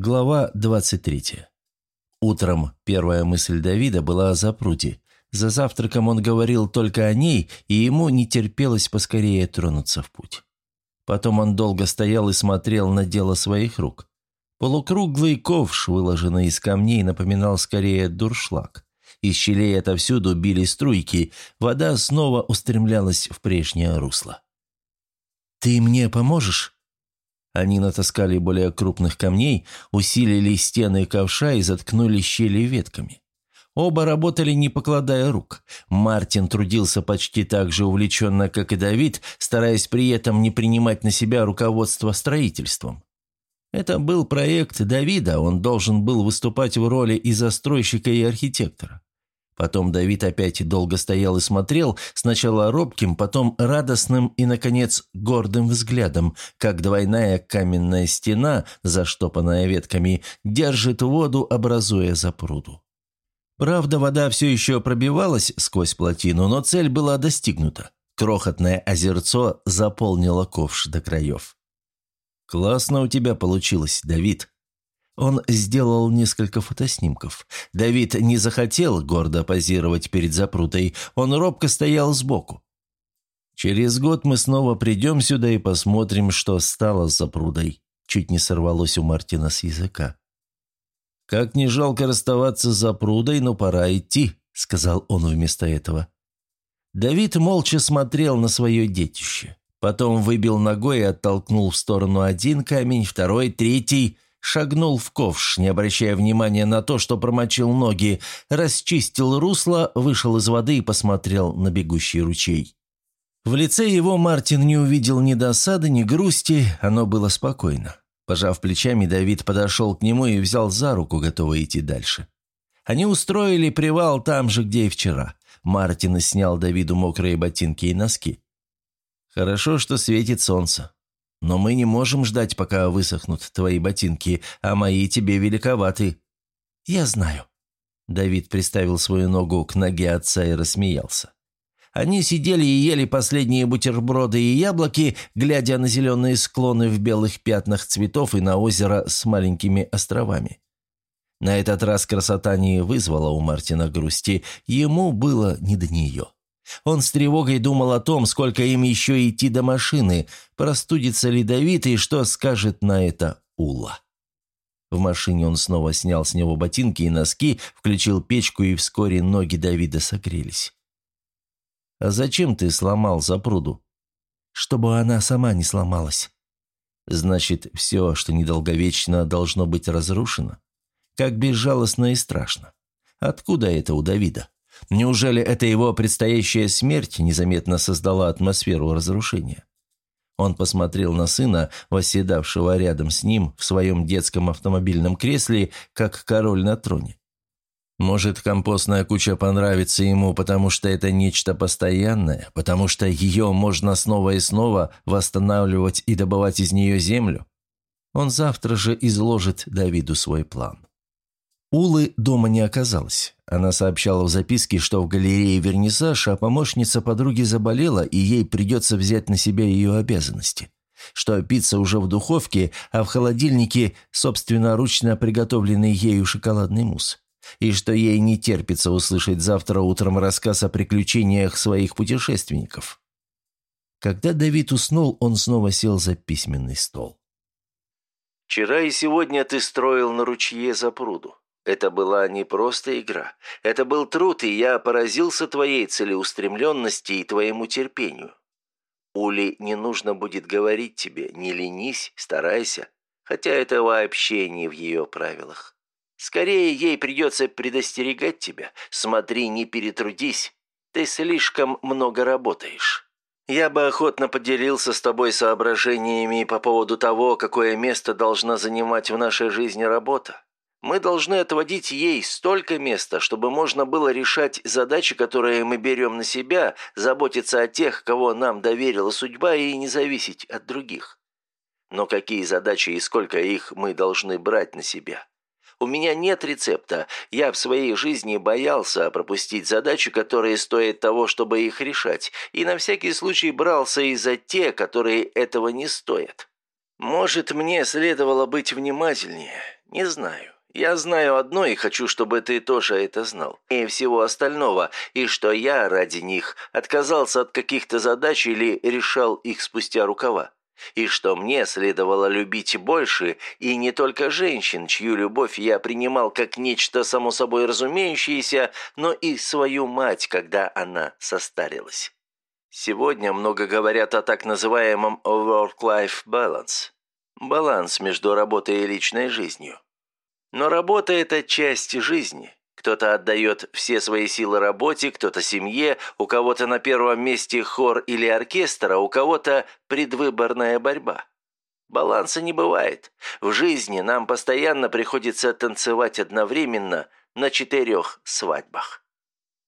Глава 23. Утром первая мысль Давида была о запруде. За завтраком он говорил только о ней, и ему не терпелось поскорее тронуться в путь. Потом он долго стоял и смотрел на дело своих рук. Полукруглый ковш, выложенный из камней, напоминал скорее дуршлаг. Из щелей отовсюду били струйки, вода снова устремлялась в прежнее русло. «Ты мне поможешь?» Они натаскали более крупных камней, усилили стены ковша и заткнули щели ветками. Оба работали, не покладая рук. Мартин трудился почти так же увлеченно, как и Давид, стараясь при этом не принимать на себя руководство строительством. Это был проект Давида, он должен был выступать в роли и застройщика, и архитектора. Потом Давид опять долго стоял и смотрел, сначала робким, потом радостным и, наконец, гордым взглядом, как двойная каменная стена, заштопанная ветками, держит воду, образуя запруду. Правда, вода все еще пробивалась сквозь плотину, но цель была достигнута. Крохотное озерцо заполнило ковш до краев. «Классно у тебя получилось, Давид», он сделал несколько фотоснимков. Давид не захотел гордо позировать перед запрутой, он робко стоял сбоку. «Через год мы снова придем сюда и посмотрим, что стало с запрудой», чуть не сорвалось у Мартина с языка. «Как не жалко расставаться с запрудой, но пора идти», — сказал он вместо этого. Давид молча смотрел на свое детище. Потом выбил ногой и оттолкнул в сторону один камень, второй, третий — шагнул в ковш, не обращая внимания на то, что промочил ноги, расчистил русло, вышел из воды и посмотрел на бегущий ручей. В лице его Мартин не увидел ни досады, ни грусти, оно было спокойно. Пожав плечами, Давид подошел к нему и взял за руку, готовый идти дальше. Они устроили привал там же, где и вчера. Мартин снял Давиду мокрые ботинки и носки. «Хорошо, что светит солнце. Но мы не можем ждать, пока высохнут твои ботинки, а мои тебе великоваты». «Я знаю». Давид приставил свою ногу к ноге отца и рассмеялся. Они сидели и ели последние бутерброды и яблоки, глядя на зеленые склоны в белых пятнах цветов и на озеро с маленькими островами. На этот раз красота не вызвала у Мартина грусти, ему было не до нее. Он с тревогой думал о том, сколько им еще идти до машины, простудится ли Давид и что скажет на это Ула. В машине он снова снял с него ботинки и носки, включил печку, и вскоре ноги Давида согрелись. «А зачем ты сломал запруду?» «Чтобы она сама не сломалась». «Значит, все, что недолговечно, должно быть разрушено? Как безжалостно и страшно. Откуда это у Давида?» Неужели это его предстоящая смерть незаметно создала атмосферу разрушения? Он посмотрел на сына, восседавшего рядом с ним в своем детском автомобильном кресле, как король на троне. Может, компостная куча понравится ему, потому что это нечто постоянное, потому что ее можно снова и снова восстанавливать и добывать из нее землю? Он завтра же изложит Давиду свой план. Улы дома не оказалось. Она сообщала в записке, что в галерее вернисаж, а помощница подруги заболела, и ей придется взять на себя ее обязанности. Что пицца уже в духовке, а в холодильнике собственноручно приготовленный ею шоколадный мусс. И что ей не терпится услышать завтра утром рассказ о приключениях своих путешественников. Когда Давид уснул, он снова сел за письменный стол. «Вчера и сегодня ты строил на ручье за пруду. Это была не просто игра. Это был труд, и я поразился твоей целеустремленности и твоему терпению. Ули не нужно будет говорить тебе «не ленись, старайся», хотя это вообще не в ее правилах. Скорее, ей придется предостерегать тебя. Смотри, не перетрудись. Ты слишком много работаешь. Я бы охотно поделился с тобой соображениями по поводу того, какое место должна занимать в нашей жизни работа. Мы должны отводить ей столько места, чтобы можно было решать задачи, которые мы берем на себя, заботиться о тех, кого нам доверила судьба, и не зависеть от других. Но какие задачи и сколько их мы должны брать на себя? У меня нет рецепта. Я в своей жизни боялся пропустить задачи, которые стоят того, чтобы их решать, и на всякий случай брался и за те, которые этого не стоят. Может, мне следовало быть внимательнее? Не знаю. Я знаю одно и хочу, чтобы ты тоже это знал. И всего остального, и что я ради них отказался от каких-то задач или решал их спустя рукава. И что мне следовало любить больше, и не только женщин, чью любовь я принимал как нечто само собой разумеющееся, но и свою мать, когда она состарилась. Сегодня много говорят о так называемом work-life balance. Баланс между работой и личной жизнью. Но работа – это часть жизни. Кто-то отдает все свои силы работе, кто-то семье, у кого-то на первом месте хор или оркестр, а у кого-то предвыборная борьба. Баланса не бывает. В жизни нам постоянно приходится танцевать одновременно на четырех свадьбах.